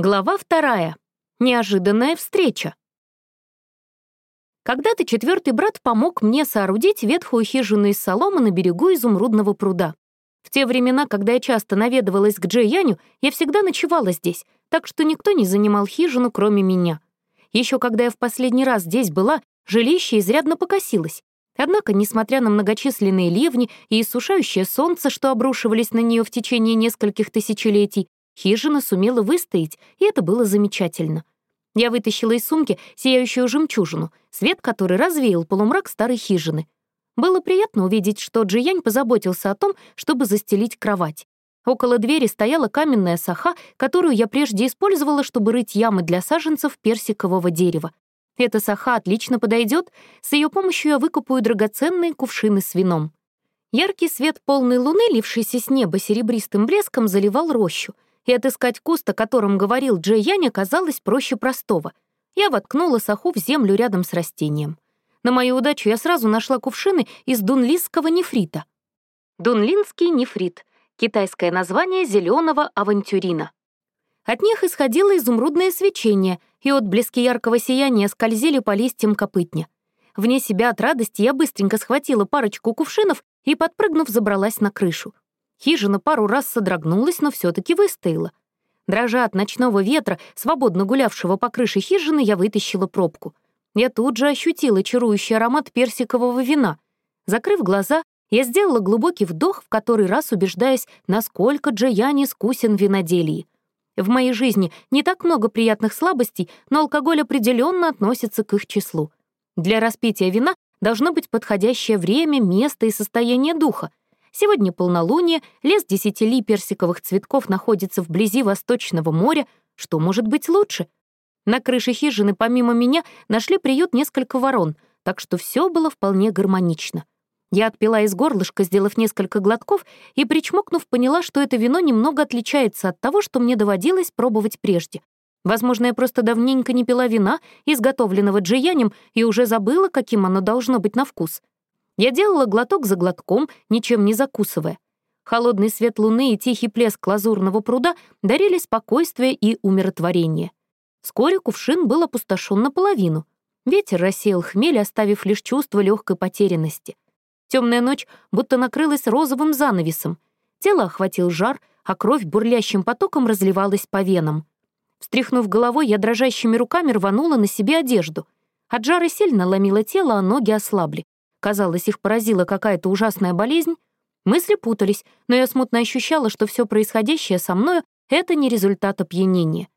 Глава вторая. Неожиданная встреча. Когда-то четвертый брат помог мне соорудить ветхую хижину из соломы на берегу изумрудного пруда. В те времена, когда я часто наведывалась к Джей Яню, я всегда ночевала здесь, так что никто не занимал хижину, кроме меня. Еще когда я в последний раз здесь была, жилище изрядно покосилось. Однако, несмотря на многочисленные ливни и иссушающее солнце, что обрушивались на нее в течение нескольких тысячелетий, Хижина сумела выстоять, и это было замечательно. Я вытащила из сумки сияющую жемчужину, свет который развеял полумрак старой хижины. Было приятно увидеть, что Джиянь позаботился о том, чтобы застелить кровать. Около двери стояла каменная саха, которую я прежде использовала, чтобы рыть ямы для саженцев персикового дерева. Эта саха отлично подойдет, с ее помощью я выкупаю драгоценные кувшины с вином. Яркий свет полной луны, лившийся с неба серебристым блеском, заливал рощу — и отыскать куст, о котором говорил Джей Янь, оказалось проще простого. Я воткнула саху в землю рядом с растением. На мою удачу я сразу нашла кувшины из дунлинского нефрита. Дунлинский нефрит — китайское название зеленого авантюрина. От них исходило изумрудное свечение, и отблески яркого сияния скользили по листьям копытня. Вне себя от радости я быстренько схватила парочку кувшинов и, подпрыгнув, забралась на крышу. Хижина пару раз содрогнулась, но все таки выстояла. Дрожа от ночного ветра, свободно гулявшего по крыше хижины, я вытащила пробку. Я тут же ощутила чарующий аромат персикового вина. Закрыв глаза, я сделала глубокий вдох, в который раз убеждаясь, насколько Джаяни искусен в виноделии. В моей жизни не так много приятных слабостей, но алкоголь определенно относится к их числу. Для распития вина должно быть подходящее время, место и состояние духа. Сегодня полнолуние, лес десяти персиковых цветков находится вблизи Восточного моря. Что может быть лучше? На крыше хижины помимо меня нашли приют несколько ворон, так что все было вполне гармонично. Я отпила из горлышка, сделав несколько глотков, и, причмокнув, поняла, что это вино немного отличается от того, что мне доводилось пробовать прежде. Возможно, я просто давненько не пила вина, изготовленного джиянем, и уже забыла, каким оно должно быть на вкус — я делала глоток за глотком, ничем не закусывая. Холодный свет луны и тихий плеск лазурного пруда дарили спокойствие и умиротворение. Вскоре кувшин был опустошен наполовину. Ветер рассеял хмель, оставив лишь чувство легкой потерянности. Темная ночь будто накрылась розовым занавесом. Тело охватил жар, а кровь бурлящим потоком разливалась по венам. Встряхнув головой, я дрожащими руками рванула на себе одежду. От жара сильно ломило тело, а ноги ослабли. Казалось, их поразила какая-то ужасная болезнь. Мысли путались, но я смутно ощущала, что все происходящее со мною — это не результат опьянения.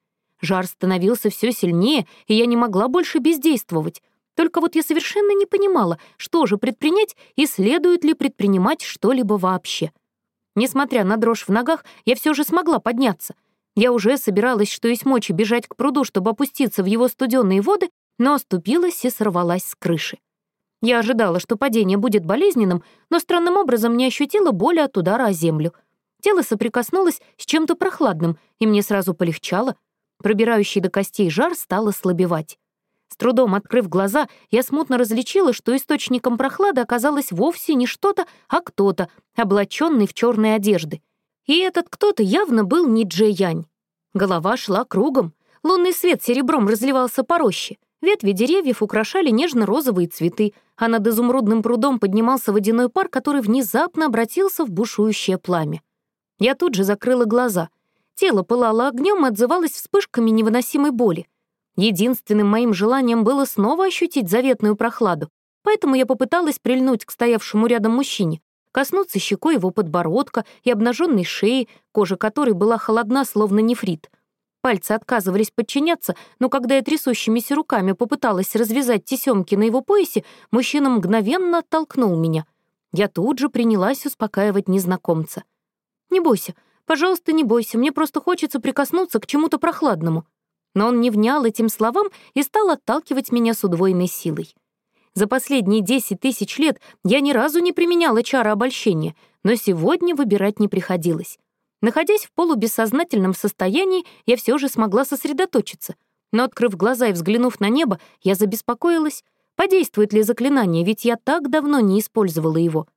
Жар становился все сильнее, и я не могла больше бездействовать. Только вот я совершенно не понимала, что же предпринять и следует ли предпринимать что-либо вообще. Несмотря на дрожь в ногах, я все же смогла подняться. Я уже собиралась, что есть мочи, бежать к пруду, чтобы опуститься в его студенные воды, но оступилась и сорвалась с крыши. Я ожидала, что падение будет болезненным, но странным образом не ощутила боли от удара о землю. Тело соприкоснулось с чем-то прохладным, и мне сразу полегчало. Пробирающий до костей жар стал ослабевать. С трудом открыв глаза, я смутно различила, что источником прохлады оказалось вовсе не что-то, а кто-то, облаченный в черные одежды. И этот кто-то явно был не Джей Янь. Голова шла кругом, лунный свет серебром разливался по роще — Ветви деревьев украшали нежно-розовые цветы, а над изумрудным прудом поднимался водяной пар, который внезапно обратился в бушующее пламя. Я тут же закрыла глаза. Тело пылало огнем и отзывалось вспышками невыносимой боли. Единственным моим желанием было снова ощутить заветную прохладу, поэтому я попыталась прильнуть к стоявшему рядом мужчине, коснуться щекой его подбородка и обнаженной шеи, кожа которой была холодна, словно нефрит — Пальцы отказывались подчиняться, но когда я трясущимися руками попыталась развязать тесемки на его поясе, мужчина мгновенно оттолкнул меня. Я тут же принялась успокаивать незнакомца. «Не бойся, пожалуйста, не бойся, мне просто хочется прикоснуться к чему-то прохладному». Но он не внял этим словам и стал отталкивать меня с удвоенной силой. За последние десять тысяч лет я ни разу не применяла чара обольщения, но сегодня выбирать не приходилось. Находясь в полубессознательном состоянии, я все же смогла сосредоточиться. Но, открыв глаза и взглянув на небо, я забеспокоилась, подействует ли заклинание, ведь я так давно не использовала его.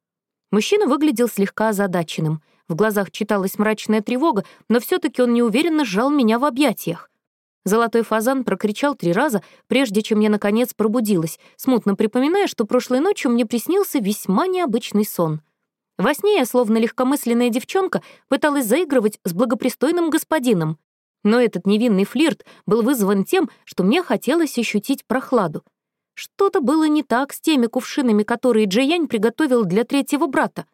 Мужчина выглядел слегка озадаченным. В глазах читалась мрачная тревога, но все таки он неуверенно сжал меня в объятиях. Золотой фазан прокричал три раза, прежде чем я, наконец, пробудилась, смутно припоминая, что прошлой ночью мне приснился весьма необычный сон. Во сне я, словно легкомысленная девчонка, пыталась заигрывать с благопристойным господином. Но этот невинный флирт был вызван тем, что мне хотелось ощутить прохладу. Что-то было не так с теми кувшинами, которые Джиянь приготовил для третьего брата.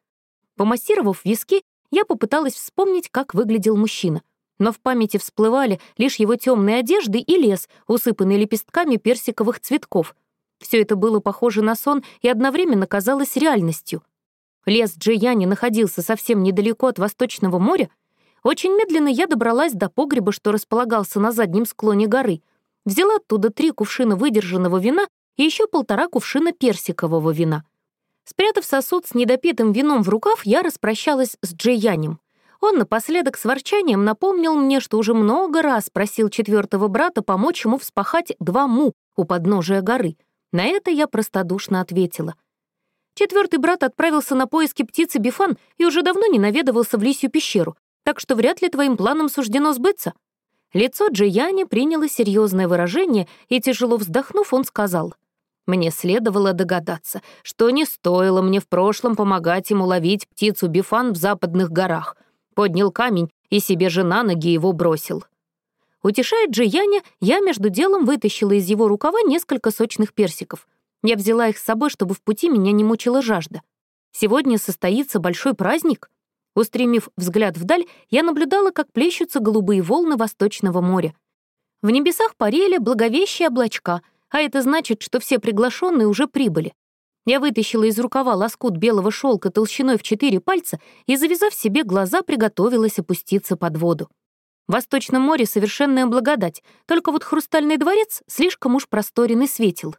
Помассировав виски, я попыталась вспомнить, как выглядел мужчина но в памяти всплывали лишь его темные одежды и лес, усыпанный лепестками персиковых цветков. Все это было похоже на сон и одновременно казалось реальностью. Лес Джияни находился совсем недалеко от Восточного моря. Очень медленно я добралась до погреба, что располагался на заднем склоне горы. Взяла оттуда три кувшина выдержанного вина и еще полтора кувшина персикового вина. Спрятав сосуд с недопитым вином в рукав, я распрощалась с Джиянем. Он напоследок с ворчанием напомнил мне, что уже много раз просил четвертого брата помочь ему вспахать два му у подножия горы. На это я простодушно ответила. Четвертый брат отправился на поиски птицы Бифан и уже давно не наведывался в лисью пещеру, так что вряд ли твоим планам суждено сбыться. Лицо Джияни приняло серьезное выражение, и, тяжело вздохнув, он сказал, «Мне следовало догадаться, что не стоило мне в прошлом помогать ему ловить птицу Бифан в западных горах поднял камень и себе же на ноги его бросил. Утешая Джияня, я между делом вытащила из его рукава несколько сочных персиков. Я взяла их с собой, чтобы в пути меня не мучила жажда. Сегодня состоится большой праздник. Устремив взгляд вдаль, я наблюдала, как плещутся голубые волны Восточного моря. В небесах парели благовещие облачка, а это значит, что все приглашенные уже прибыли. Я вытащила из рукава лоскут белого шелка толщиной в четыре пальца и, завязав себе глаза, приготовилась опуститься под воду. В Восточном море совершенная благодать, только вот Хрустальный дворец слишком уж просторен и светил.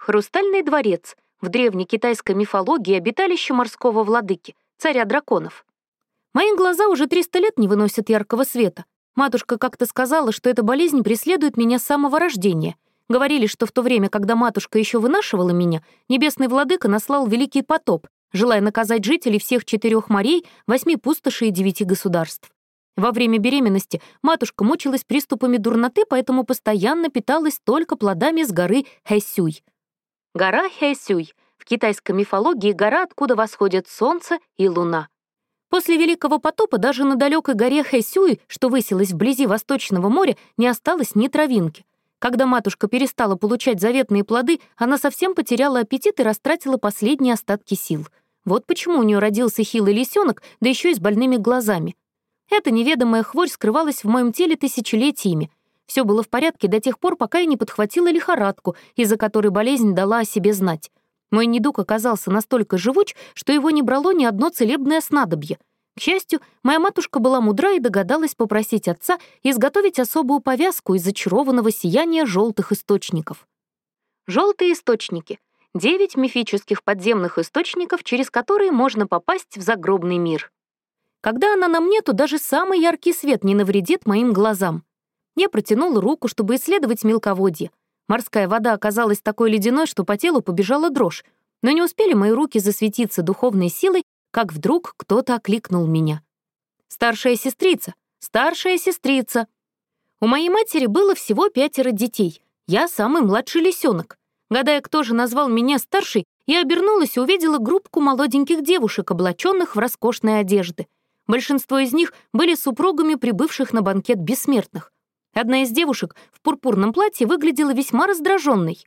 Хрустальный дворец — в древней китайской мифологии обиталище морского владыки, царя драконов. Мои глаза уже 300 лет не выносят яркого света. Матушка как-то сказала, что эта болезнь преследует меня с самого рождения — Говорили, что в то время, когда матушка еще вынашивала меня, небесный владыка наслал великий потоп, желая наказать жителей всех четырех морей, восьми пустошей и девяти государств. Во время беременности матушка мучилась приступами дурноты, поэтому постоянно питалась только плодами с горы Хэсюй. Гора Хэсюй — в китайской мифологии гора, откуда восходят солнце и луна. После Великого потопа даже на далекой горе Хэсюй, что высилась вблизи Восточного моря, не осталось ни травинки. Когда матушка перестала получать заветные плоды, она совсем потеряла аппетит и растратила последние остатки сил. Вот почему у нее родился хилый лисенок, да еще и с больными глазами. Эта неведомая хворь скрывалась в моем теле тысячелетиями. Все было в порядке до тех пор, пока я не подхватила лихорадку, из-за которой болезнь дала о себе знать. Мой недуг оказался настолько живуч, что его не брало ни одно целебное снадобье — к счастью, моя матушка была мудра и догадалась попросить отца изготовить особую повязку из зачарованного сияния желтых источников. Желтые источники — девять мифических подземных источников, через которые можно попасть в загробный мир. Когда она на мне, то даже самый яркий свет не навредит моим глазам. Я протянула руку, чтобы исследовать мелководье. Морская вода оказалась такой ледяной, что по телу побежала дрожь, но не успели мои руки засветиться духовной силой, как вдруг кто-то окликнул меня. «Старшая сестрица! Старшая сестрица!» У моей матери было всего пятеро детей. Я самый младший лисенок. Гадая, кто же назвал меня старшей, я обернулась и увидела группку молоденьких девушек, облаченных в роскошные одежды. Большинство из них были супругами прибывших на банкет бессмертных. Одна из девушек в пурпурном платье выглядела весьма раздраженной.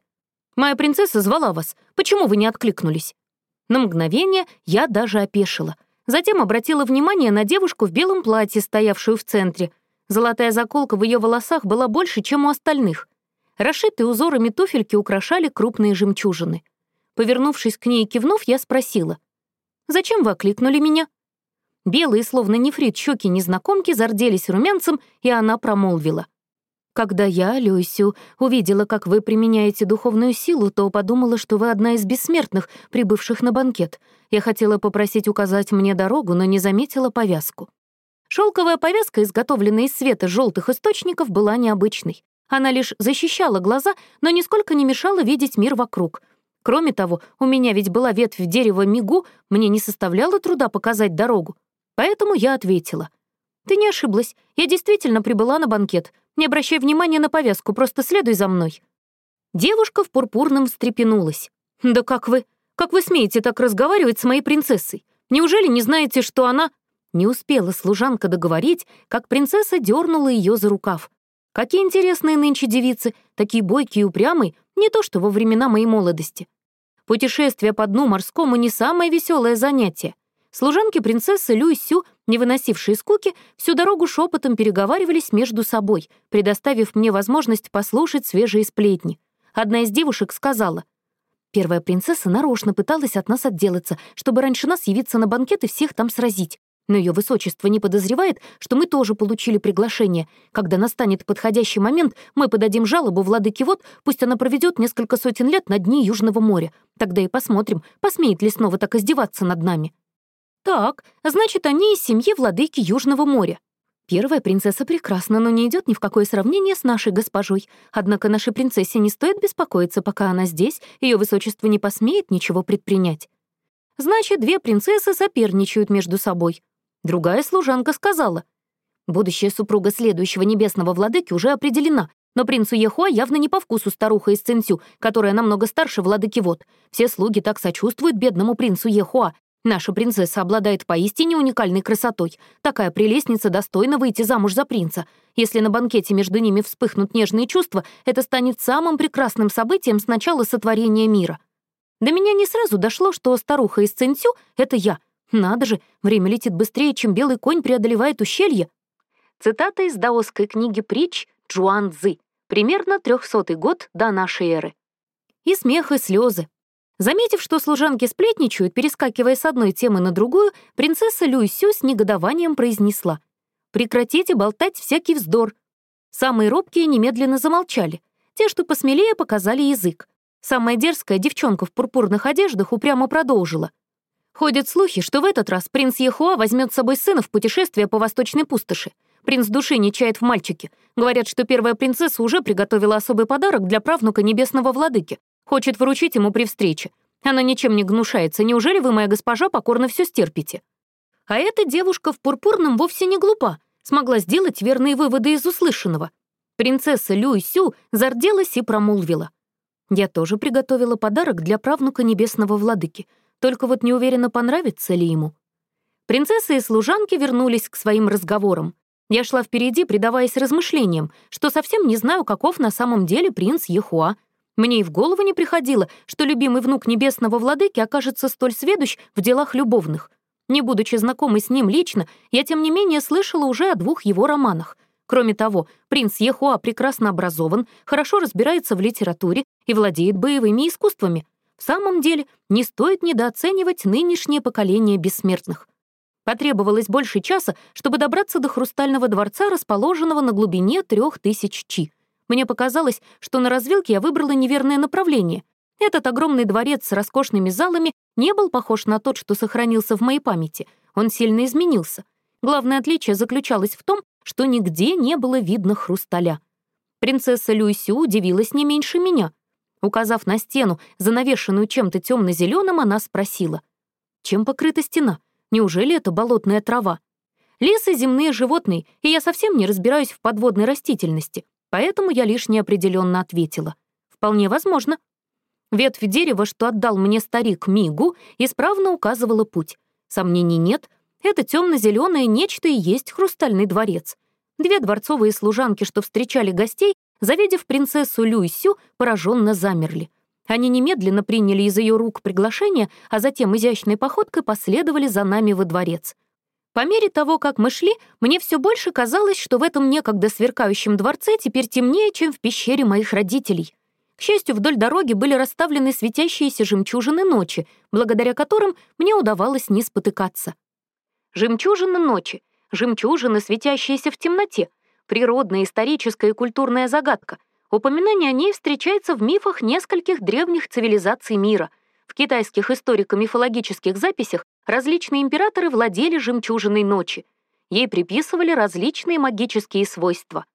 «Моя принцесса звала вас. Почему вы не откликнулись?» На мгновение я даже опешила. Затем обратила внимание на девушку в белом платье, стоявшую в центре. Золотая заколка в ее волосах была больше, чем у остальных. Расшитые узорами туфельки украшали крупные жемчужины. Повернувшись к ней и кивнув, я спросила. «Зачем вы окликнули меня?» Белые, словно нефрит, щеки незнакомки зарделись румянцем, и она промолвила. Когда я, Люсю, увидела, как вы применяете духовную силу, то подумала, что вы одна из бессмертных, прибывших на банкет. Я хотела попросить указать мне дорогу, но не заметила повязку. Шелковая повязка, изготовленная из света желтых источников, была необычной. Она лишь защищала глаза, но нисколько не мешала видеть мир вокруг. Кроме того, у меня ведь была ветвь дерева мигу, мне не составляло труда показать дорогу. Поэтому я ответила. «Ты не ошиблась, я действительно прибыла на банкет. Не обращай внимания на повязку, просто следуй за мной». Девушка в пурпурном встрепенулась. «Да как вы... Как вы смеете так разговаривать с моей принцессой? Неужели не знаете, что она...» Не успела служанка договорить, как принцесса дернула ее за рукав. Какие интересные нынче девицы, такие бойкие и упрямые, не то что во времена моей молодости. Путешествие по дну морскому не самое веселое занятие. Служанки принцессы Люй Сю, не выносившие скуки, всю дорогу шепотом переговаривались между собой, предоставив мне возможность послушать свежие сплетни. Одна из девушек сказала, «Первая принцесса нарочно пыталась от нас отделаться, чтобы раньше нас явиться на банкет и всех там сразить. Но ее высочество не подозревает, что мы тоже получили приглашение. Когда настанет подходящий момент, мы подадим жалобу владыке Вод, пусть она проведет несколько сотен лет на дне Южного моря. Тогда и посмотрим, посмеет ли снова так издеваться над нами. Так, значит, они из семьи владыки Южного моря. Первая принцесса прекрасна, но не идет ни в какое сравнение с нашей госпожой. Однако нашей принцессе не стоит беспокоиться, пока она здесь, ее высочество не посмеет ничего предпринять. Значит, две принцессы соперничают между собой. Другая служанка сказала, «Будущая супруга следующего небесного владыки уже определена, но принцу Ехуа явно не по вкусу старуха из Цинцю, которая намного старше владыки Вод. Все слуги так сочувствуют бедному принцу Ехуа. Наша принцесса обладает поистине уникальной красотой. Такая прелестница достойна выйти замуж за принца. Если на банкете между ними вспыхнут нежные чувства, это станет самым прекрасным событием с начала сотворения мира. До меня не сразу дошло, что старуха из Цинцю — это я — надо же, время летит быстрее, чем белый конь преодолевает ущелье. Цитата из даосской книги притч Джуан Цзы, примерно 300 год до нашей эры. И смех, и слезы. Заметив, что служанки сплетничают, перескакивая с одной темы на другую, принцесса Люйсю с негодованием произнесла «Прекратите болтать всякий вздор». Самые робкие немедленно замолчали. Те, что посмелее, показали язык. Самая дерзкая девчонка в пурпурных одеждах упрямо продолжила — Ходят слухи, что в этот раз принц Ехуа возьмет с собой сына в путешествие по восточной пустоши. Принц души не чает в мальчике. Говорят, что первая принцесса уже приготовила особый подарок для правнука небесного владыки. Хочет вручить ему при встрече. Она ничем не гнушается. Неужели вы, моя госпожа, покорно все стерпите? А эта девушка в пурпурном вовсе не глупа. Смогла сделать верные выводы из услышанного. Принцесса Люй Сю зарделась и промолвила. «Я тоже приготовила подарок для правнука небесного владыки — только вот не уверена, понравится ли ему. Принцесса и служанки вернулись к своим разговорам. Я шла впереди, предаваясь размышлениям, что совсем не знаю, каков на самом деле принц Ехуа. Мне и в голову не приходило, что любимый внук небесного владыки окажется столь сведущ в делах любовных. Не будучи знакомой с ним лично, я, тем не менее, слышала уже о двух его романах. Кроме того, принц Ехуа прекрасно образован, хорошо разбирается в литературе и владеет боевыми искусствами. В самом деле, не стоит недооценивать нынешнее поколение бессмертных. Потребовалось больше часа, чтобы добраться до Хрустального дворца, расположенного на глубине трех тысяч чи. Мне показалось, что на развилке я выбрала неверное направление. Этот огромный дворец с роскошными залами не был похож на тот, что сохранился в моей памяти. Он сильно изменился. Главное отличие заключалось в том, что нигде не было видно хрусталя. Принцесса Люйсю удивилась не меньше меня — Указав на стену, занавешенную чем-то темно-зеленым, она спросила. «Чем покрыта стена? Неужели это болотная трава?» Лес земные животные, и я совсем не разбираюсь в подводной растительности, поэтому я лишь неопределенно ответила. «Вполне возможно». Ветвь дерева, что отдал мне старик Мигу, исправно указывала путь. Сомнений нет, это темно-зеленое нечто и есть хрустальный дворец. Две дворцовые служанки, что встречали гостей, Завидев принцессу Люйсю, пораженно замерли. Они немедленно приняли из ее рук приглашение, а затем изящной походкой последовали за нами во дворец. По мере того, как мы шли, мне все больше казалось, что в этом некогда сверкающем дворце теперь темнее, чем в пещере моих родителей. К счастью, вдоль дороги были расставлены светящиеся жемчужины ночи, благодаря которым мне удавалось не спотыкаться. Жемчужины ночи, жемчужины, светящиеся в темноте — природная, историческая и культурная загадка. Упоминание о ней встречается в мифах нескольких древних цивилизаций мира. В китайских историко-мифологических записях различные императоры владели жемчужиной ночи. Ей приписывали различные магические свойства.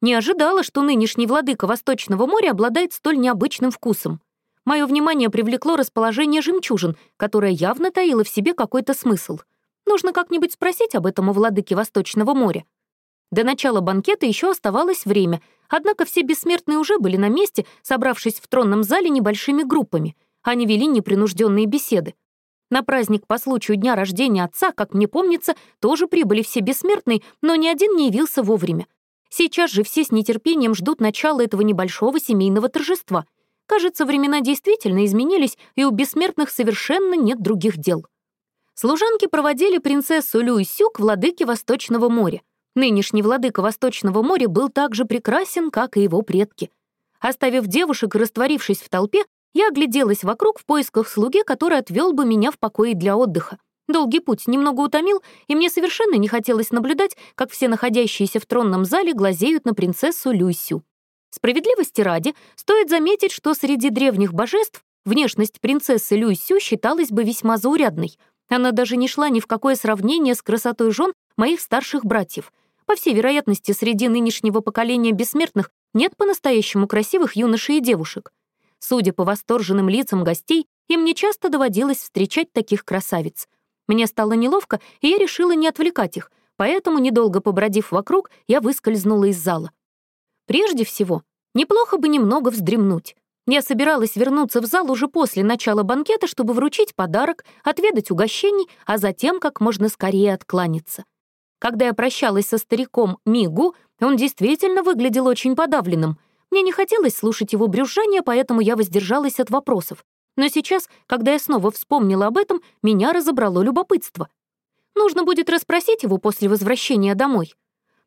Не ожидала, что нынешний владыка Восточного моря обладает столь необычным вкусом. Мое внимание привлекло расположение жемчужин, которое явно таило в себе какой-то смысл. Нужно как-нибудь спросить об этом у владыки Восточного моря. До начала банкета еще оставалось время, однако все бессмертные уже были на месте, собравшись в тронном зале небольшими группами. Они вели непринужденные беседы. На праздник по случаю дня рождения отца, как мне помнится, тоже прибыли все бессмертные, но ни один не явился вовремя. Сейчас же все с нетерпением ждут начала этого небольшого семейного торжества. Кажется, времена действительно изменились, и у бессмертных совершенно нет других дел. Служанки проводили принцессу Люйсю к владыке Восточного моря. Нынешний владыка Восточного моря был так же прекрасен, как и его предки. Оставив девушек и растворившись в толпе, я огляделась вокруг в поисках слуги, который отвел бы меня в покое для отдыха. Долгий путь немного утомил, и мне совершенно не хотелось наблюдать, как все находящиеся в тронном зале глазеют на принцессу Люсю. Справедливости ради, стоит заметить, что среди древних божеств внешность принцессы Люсю считалась бы весьма заурядной. Она даже не шла ни в какое сравнение с красотой жен моих старших братьев — по всей вероятности, среди нынешнего поколения бессмертных нет по-настоящему красивых юношей и девушек. Судя по восторженным лицам гостей, им не часто доводилось встречать таких красавиц. Мне стало неловко, и я решила не отвлекать их, поэтому, недолго побродив вокруг, я выскользнула из зала. Прежде всего, неплохо бы немного вздремнуть. Я собиралась вернуться в зал уже после начала банкета, чтобы вручить подарок, отведать угощений, а затем как можно скорее откланяться. Когда я прощалась со стариком Мигу, он действительно выглядел очень подавленным. Мне не хотелось слушать его брюзжание, поэтому я воздержалась от вопросов. Но сейчас, когда я снова вспомнила об этом, меня разобрало любопытство. Нужно будет расспросить его после возвращения домой.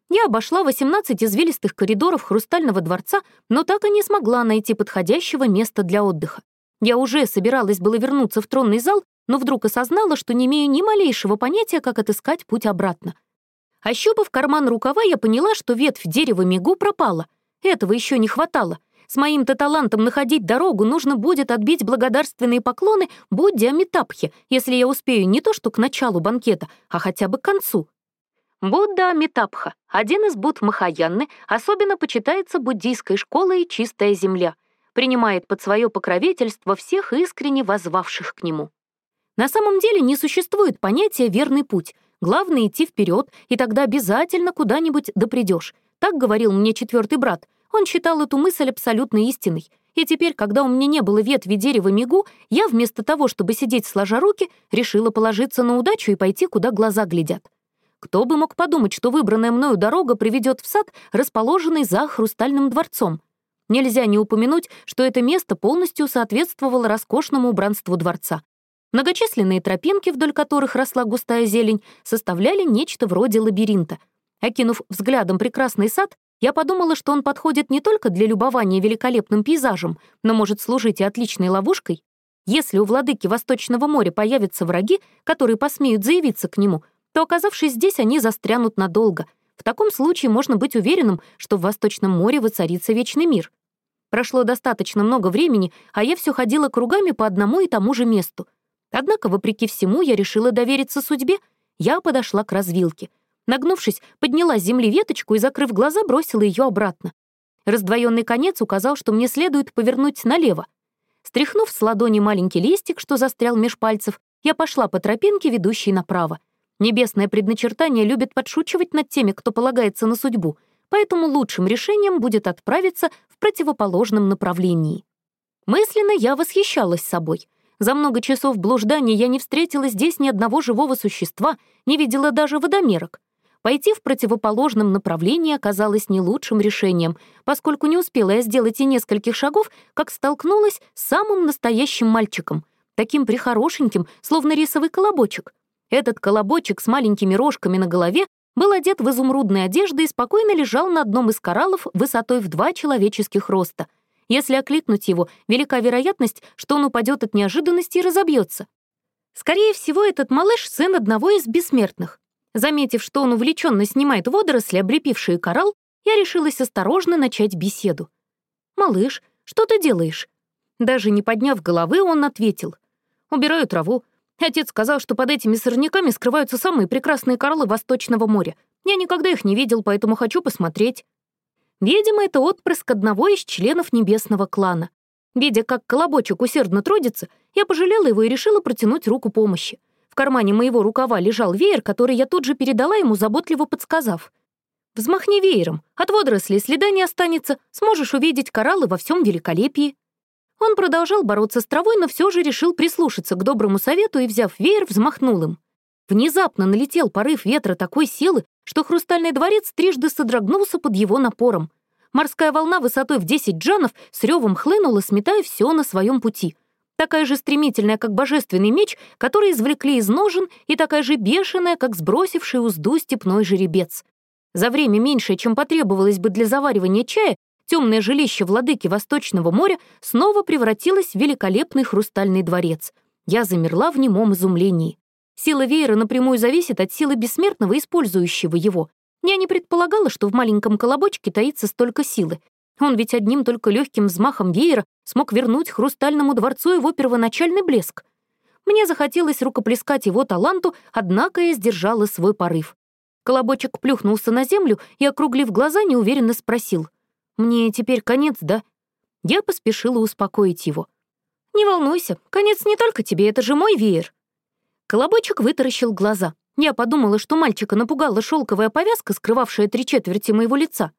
Я обошла 18 извилистых коридоров Хрустального дворца, но так и не смогла найти подходящего места для отдыха. Я уже собиралась было вернуться в тронный зал, но вдруг осознала, что не имею ни малейшего понятия, как отыскать путь обратно. Ощупав карман рукава, я поняла, что ветвь дерева Мигу пропала. Этого еще не хватало. С моим-то талантом находить дорогу нужно будет отбить благодарственные поклоны Будде Амитабхе, если я успею не то что к началу банкета, а хотя бы к концу. Будда Амитабха, один из Будд Махаянны, особенно почитается буддийской школой «Чистая земля», принимает под свое покровительство всех искренне возвавших к нему. На самом деле не существует понятия «верный путь», Главное — идти вперед, и тогда обязательно куда-нибудь допридешь. Так говорил мне четвертый брат. Он считал эту мысль абсолютно истинной. И теперь, когда у меня не было ветви дерева мигу, я вместо того, чтобы сидеть сложа руки, решила положиться на удачу и пойти, куда глаза глядят. Кто бы мог подумать, что выбранная мною дорога приведет в сад, расположенный за Хрустальным дворцом. Нельзя не упомянуть, что это место полностью соответствовало роскошному убранству дворца. Многочисленные тропинки, вдоль которых росла густая зелень, составляли нечто вроде лабиринта. Окинув взглядом прекрасный сад, я подумала, что он подходит не только для любования великолепным пейзажем, но может служить и отличной ловушкой. Если у владыки Восточного моря появятся враги, которые посмеют заявиться к нему, то, оказавшись здесь, они застрянут надолго. В таком случае можно быть уверенным, что в Восточном море воцарится вечный мир. Прошло достаточно много времени, а я все ходила кругами по одному и тому же месту — Однако, вопреки всему, я решила довериться судьбе. Я подошла к развилке. Нагнувшись, подняла с земли веточку и, закрыв глаза, бросила ее обратно. Раздвоенный конец указал, что мне следует повернуть налево. Стряхнув с ладони маленький листик, что застрял меж пальцев, я пошла по тропинке, ведущей направо. Небесное предначертание любит подшучивать над теми, кто полагается на судьбу, поэтому лучшим решением будет отправиться в противоположном направлении. Мысленно я восхищалась собой — за много часов блуждания я не встретила здесь ни одного живого существа, не видела даже водомерок. Пойти в противоположном направлении оказалось не лучшим решением, поскольку не успела я сделать и нескольких шагов, как столкнулась с самым настоящим мальчиком, таким прихорошеньким, словно рисовый колобочек. Этот колобочек с маленькими рожками на голове был одет в изумрудные одежды и спокойно лежал на одном из кораллов высотой в два человеческих роста — если окликнуть его, велика вероятность, что он упадет от неожиданности и разобьется. Скорее всего, этот малыш — сын одного из бессмертных. Заметив, что он увлеченно снимает водоросли, облепившие коралл, я решилась осторожно начать беседу. «Малыш, что ты делаешь?» Даже не подняв головы, он ответил. «Убираю траву. Отец сказал, что под этими сорняками скрываются самые прекрасные кораллы Восточного моря. Я никогда их не видел, поэтому хочу посмотреть». Видимо, это отпрыск одного из членов небесного клана. Видя, как колобочек усердно трудится, я пожалела его и решила протянуть руку помощи. В кармане моего рукава лежал веер, который я тут же передала ему, заботливо подсказав. Взмахни веером, от водорослей следа не останется, сможешь увидеть кораллы во всем великолепии». Он продолжал бороться с травой, но все же решил прислушаться к доброму совету и, взяв веер, взмахнул им. Внезапно налетел порыв ветра такой силы, что хрустальный дворец трижды содрогнулся под его напором. Морская волна высотой в 10 джанов с ревом хлынула, сметая все на своем пути. Такая же стремительная, как божественный меч, который извлекли из ножен, и такая же бешеная, как сбросивший узду степной жеребец. За время меньшее, чем потребовалось бы для заваривания чая, темное жилище владыки Восточного моря снова превратилось в великолепный хрустальный дворец. Я замерла в немом изумлении. Сила веера напрямую зависит от силы бессмертного, использующего его. Я не предполагала, что в маленьком колобочке таится столько силы. Он ведь одним только легким взмахом веера смог вернуть хрустальному дворцу его первоначальный блеск. Мне захотелось рукоплескать его таланту, однако я сдержала свой порыв. Колобочек плюхнулся на землю и, округлив глаза, неуверенно спросил. «Мне теперь конец, да?» Я поспешила успокоить его. «Не волнуйся, конец не только тебе, это же мой веер». Колобочек вытаращил глаза. Я подумала, что мальчика напугала шелковая повязка, скрывавшая три четверти моего лица.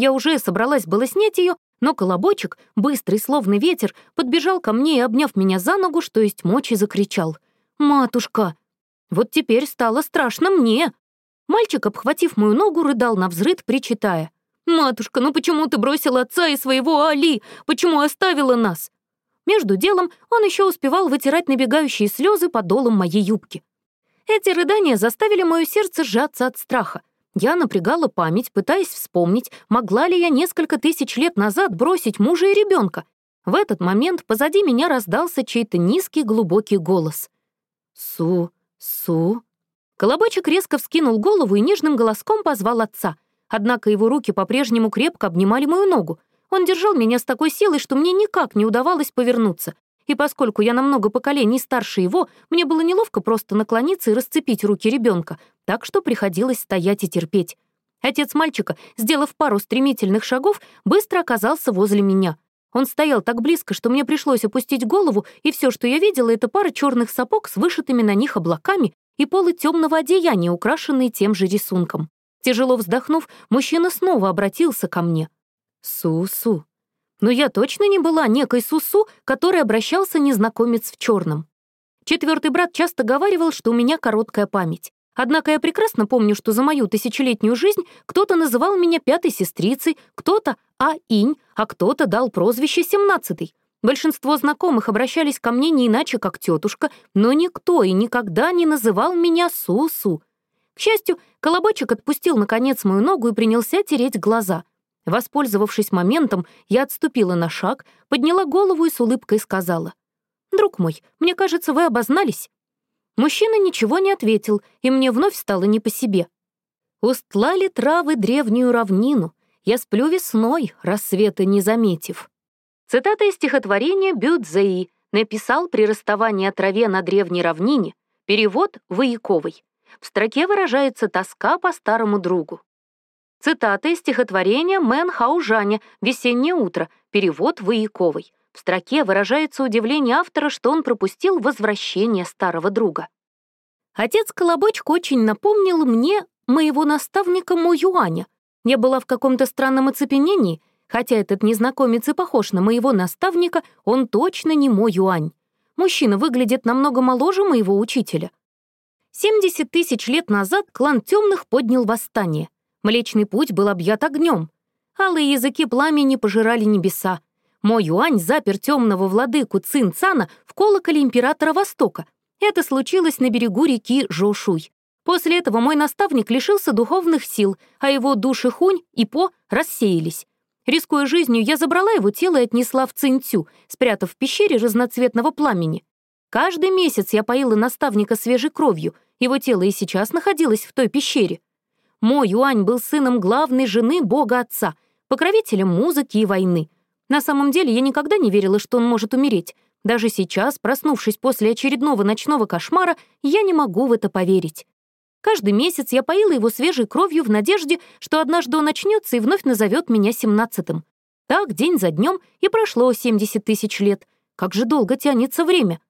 Я уже собралась было снять ее, но колобочек, быстрый словно ветер, подбежал ко мне и, обняв меня за ногу, что есть мочи, закричал. «Матушка!» Вот теперь стало страшно мне. Мальчик, обхватив мою ногу, рыдал на взрыд, причитая. «Матушка, ну почему ты бросила отца и своего Али? Почему оставила нас?» Между делом он еще успевал вытирать набегающие слезы подолом моей юбки. Эти рыдания заставили мое сердце сжаться от страха. Я напрягала память, пытаясь вспомнить, могла ли я несколько тысяч лет назад бросить мужа и ребенка. В этот момент позади меня раздался чей-то низкий глубокий голос. «Су, Су». Колобочек резко вскинул голову и нежным голоском позвал отца. Однако его руки по-прежнему крепко обнимали мою ногу. Он держал меня с такой силой, что мне никак не удавалось повернуться. И поскольку я намного поколений старше его, мне было неловко просто наклониться и расцепить руки ребенка, так что приходилось стоять и терпеть. Отец мальчика, сделав пару стремительных шагов, быстро оказался возле меня. Он стоял так близко, что мне пришлось опустить голову, и все, что я видела, это пара черных сапог с вышитыми на них облаками и полы темного одеяния, украшенные тем же рисунком. Тяжело вздохнув, мужчина снова обратился ко мне — Су-су. Но я точно не была некой Сусу, которой обращался незнакомец в черном. Четвертый брат часто говаривал, что у меня короткая память. Однако я прекрасно помню, что за мою тысячелетнюю жизнь кто-то называл меня пятой сестрицей, кто-то А-инь, а кто-то дал прозвище семнадцатый. Большинство знакомых обращались ко мне не иначе, как тетушка, но никто и никогда не называл меня Су-Су. К счастью, колобочек отпустил, наконец, мою ногу и принялся тереть глаза. Воспользовавшись моментом, я отступила на шаг, подняла голову и с улыбкой сказала. «Друг мой, мне кажется, вы обознались». Мужчина ничего не ответил, и мне вновь стало не по себе. «Устлали травы древнюю равнину, я сплю весной, рассвета не заметив». Цитата из стихотворения Бюдзеи написал при расставании о траве на древней равнине, перевод Вояковой. В строке выражается тоска по старому другу. Цитата из стихотворения Мэн Хаужаня «Весеннее утро», перевод Вояковой. В строке выражается удивление автора, что он пропустил возвращение старого друга. Отец Колобочка очень напомнил мне моего наставника Мо Юаня. Я была в каком-то странном оцепенении, хотя этот незнакомец и похож на моего наставника, он точно не Мо Юань. Мужчина выглядит намного моложе моего учителя. 70 тысяч лет назад клан темных поднял восстание — Млечный путь был объят огнем. Алые языки пламени пожирали небеса. Мой Юань запер темного владыку Цин Цана в колоколе императора Востока. Это случилось на берегу реки Жошуй. После этого мой наставник лишился духовных сил, а его души Хунь и По рассеялись. Рискуя жизнью, я забрала его тело и отнесла в Цинцю, спрятав в пещере разноцветного пламени. Каждый месяц я поила наставника свежей кровью, его тело и сейчас находилось в той пещере. Мо Юань был сыном главной жены бога отца, покровителем музыки и войны. На самом деле я никогда не верила, что он может умереть. Даже сейчас, проснувшись после очередного ночного кошмара, я не могу в это поверить. Каждый месяц я поила его свежей кровью в надежде, что однажды он очнется и вновь назовет меня семнадцатым. Так день за днем и прошло 70 тысяч лет. Как же долго тянется время.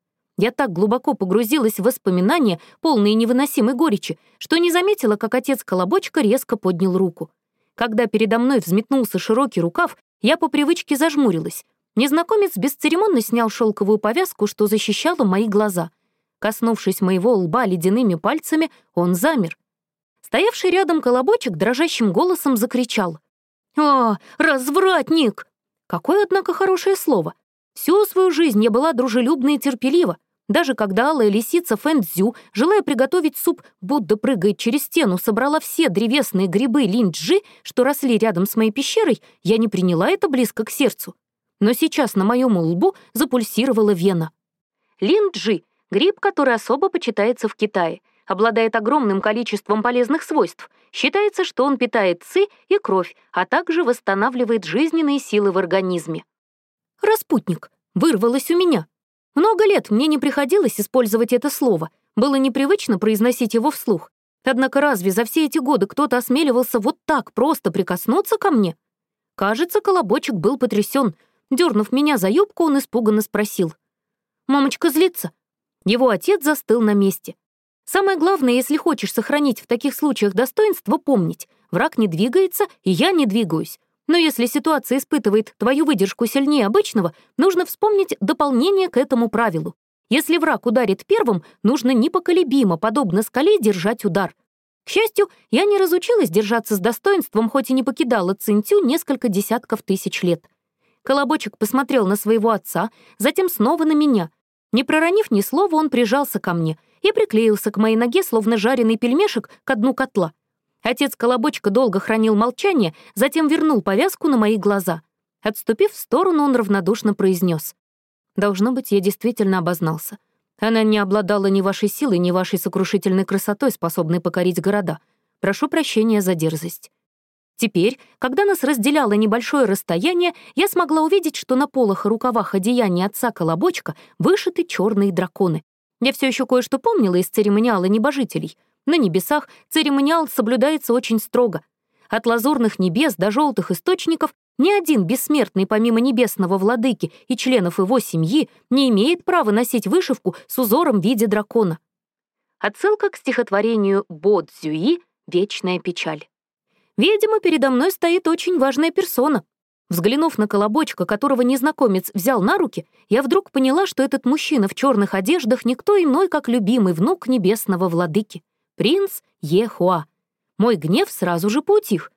Я так глубоко погрузилась в воспоминания, полные невыносимой горечи, что не заметила, как отец Колобочка резко поднял руку. Когда передо мной взметнулся широкий рукав, я по привычке зажмурилась. Незнакомец бесцеремонно снял шелковую повязку, что защищала мои глаза. Коснувшись моего лба ледяными пальцами, он замер. Стоявший рядом колобочек дрожащим голосом закричал. «О, развратник!» Какое, однако, хорошее слово. Всю свою жизнь я была дружелюбна и терпелива. Даже когда алая лисица Фэнцзю, желая приготовить суп, Будда прыгает через стену, собрала все древесные грибы линджи, что росли рядом с моей пещерой, я не приняла это близко к сердцу. Но сейчас на моем лбу запульсировала вена. Линджи — гриб, который особо почитается в Китае, обладает огромным количеством полезных свойств. Считается, что он питает ци и кровь, а также восстанавливает жизненные силы в организме. «Распутник» вырвалось у меня. Много лет мне не приходилось использовать это слово, было непривычно произносить его вслух. Однако разве за все эти годы кто-то осмеливался вот так просто прикоснуться ко мне? Кажется, Колобочек был потрясен. Дернув меня за юбку, он испуганно спросил. «Мамочка злится?» Его отец застыл на месте. Самое главное, если хочешь сохранить в таких случаях достоинство, помнить. Враг не двигается, и я не двигаюсь. Но если ситуация испытывает твою выдержку сильнее обычного, нужно вспомнить дополнение к этому правилу. Если враг ударит первым, нужно непоколебимо, подобно скале, держать удар. К счастью, я не разучилась держаться с достоинством, хоть и не покидала Цинтю несколько десятков тысяч лет. Колобочек посмотрел на своего отца, затем снова на меня. Не проронив ни слова, он прижался ко мне и приклеился к моей ноге, словно жареный пельмешек, к дну котла. Отец Колобочка долго хранил молчание, затем вернул повязку на мои глаза. Отступив в сторону, он равнодушно произнес: «Должно быть, я действительно обознался. Она не обладала ни вашей силой, ни вашей сокрушительной красотой, способной покорить города. Прошу прощения за дерзость». Теперь, когда нас разделяло небольшое расстояние, я смогла увидеть, что на полах и рукавах одеяния отца Колобочка вышиты черные драконы. Я все еще кое-что помнила из церемониала небожителей — на небесах церемониал соблюдается очень строго. От лазурных небес до желтых источников ни один бессмертный помимо небесного владыки и членов его семьи не имеет права носить вышивку с узором в виде дракона. Отсылка к стихотворению Бо Цзюи «Вечная печаль». Видимо, передо мной стоит очень важная персона. Взглянув на колобочка, которого незнакомец взял на руки, я вдруг поняла, что этот мужчина в черных одеждах никто иной, как любимый внук небесного владыки принц Ехуа. Мой гнев сразу же поутих.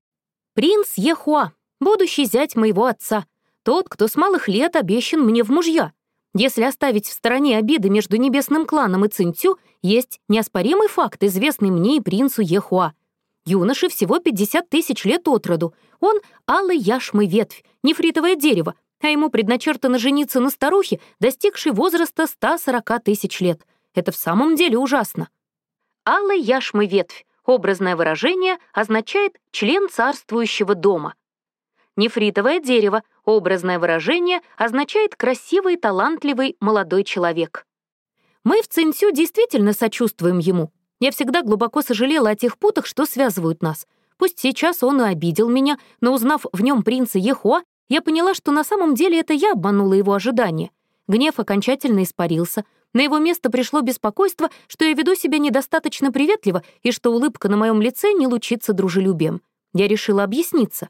Принц Ехуа, будущий зять моего отца, тот, кто с малых лет обещан мне в мужья. Если оставить в стороне обиды между небесным кланом и Цинцю, есть неоспоримый факт, известный мне и принцу Ехуа. Юноше всего 50 тысяч лет от роду. Он — алый яшмый ветвь, нефритовое дерево, а ему предначертано жениться на старухе, достигшей возраста 140 тысяч лет. Это в самом деле ужасно. Алый яшмы ветвь, образное выражение, означает «член царствующего дома». Нефритовое дерево, образное выражение, означает «красивый, талантливый, молодой человек». Мы в Цинсю действительно сочувствуем ему. Я всегда глубоко сожалела о тех путах, что связывают нас. Пусть сейчас он и обидел меня, но узнав в нем принца Ехуа, я поняла, что на самом деле это я обманула его ожидания. Гнев окончательно испарился, на его место пришло беспокойство, что я веду себя недостаточно приветливо и что улыбка на моем лице не лучится дружелюбием. Я решила объясниться.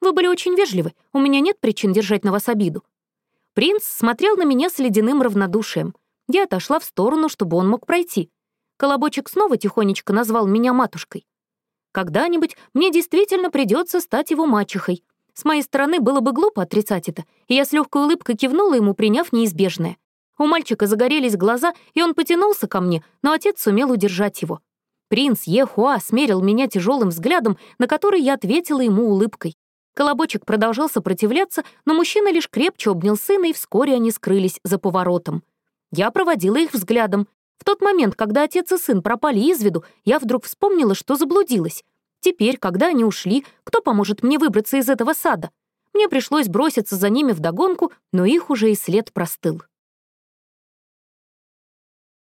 «Вы были очень вежливы, у меня нет причин держать на вас обиду». Принц смотрел на меня с ледяным равнодушием. Я отошла в сторону, чтобы он мог пройти. Колобочек снова тихонечко назвал меня матушкой. Когда-нибудь мне действительно придется стать его мачехой. С моей стороны было бы глупо отрицать это, и я с легкой улыбкой кивнула ему, приняв неизбежное. У мальчика загорелись глаза, и он потянулся ко мне, но отец сумел удержать его. Принц Ехуа смерил меня тяжелым взглядом, на который я ответила ему улыбкой. Колобочек продолжал сопротивляться, но мужчина лишь крепче обнял сына, и вскоре они скрылись за поворотом. Я проводила их взглядом. В тот момент, когда отец и сын пропали из виду, я вдруг вспомнила, что заблудилась. Теперь, когда они ушли, кто поможет мне выбраться из этого сада? Мне пришлось броситься за ними вдогонку, но их уже и след простыл.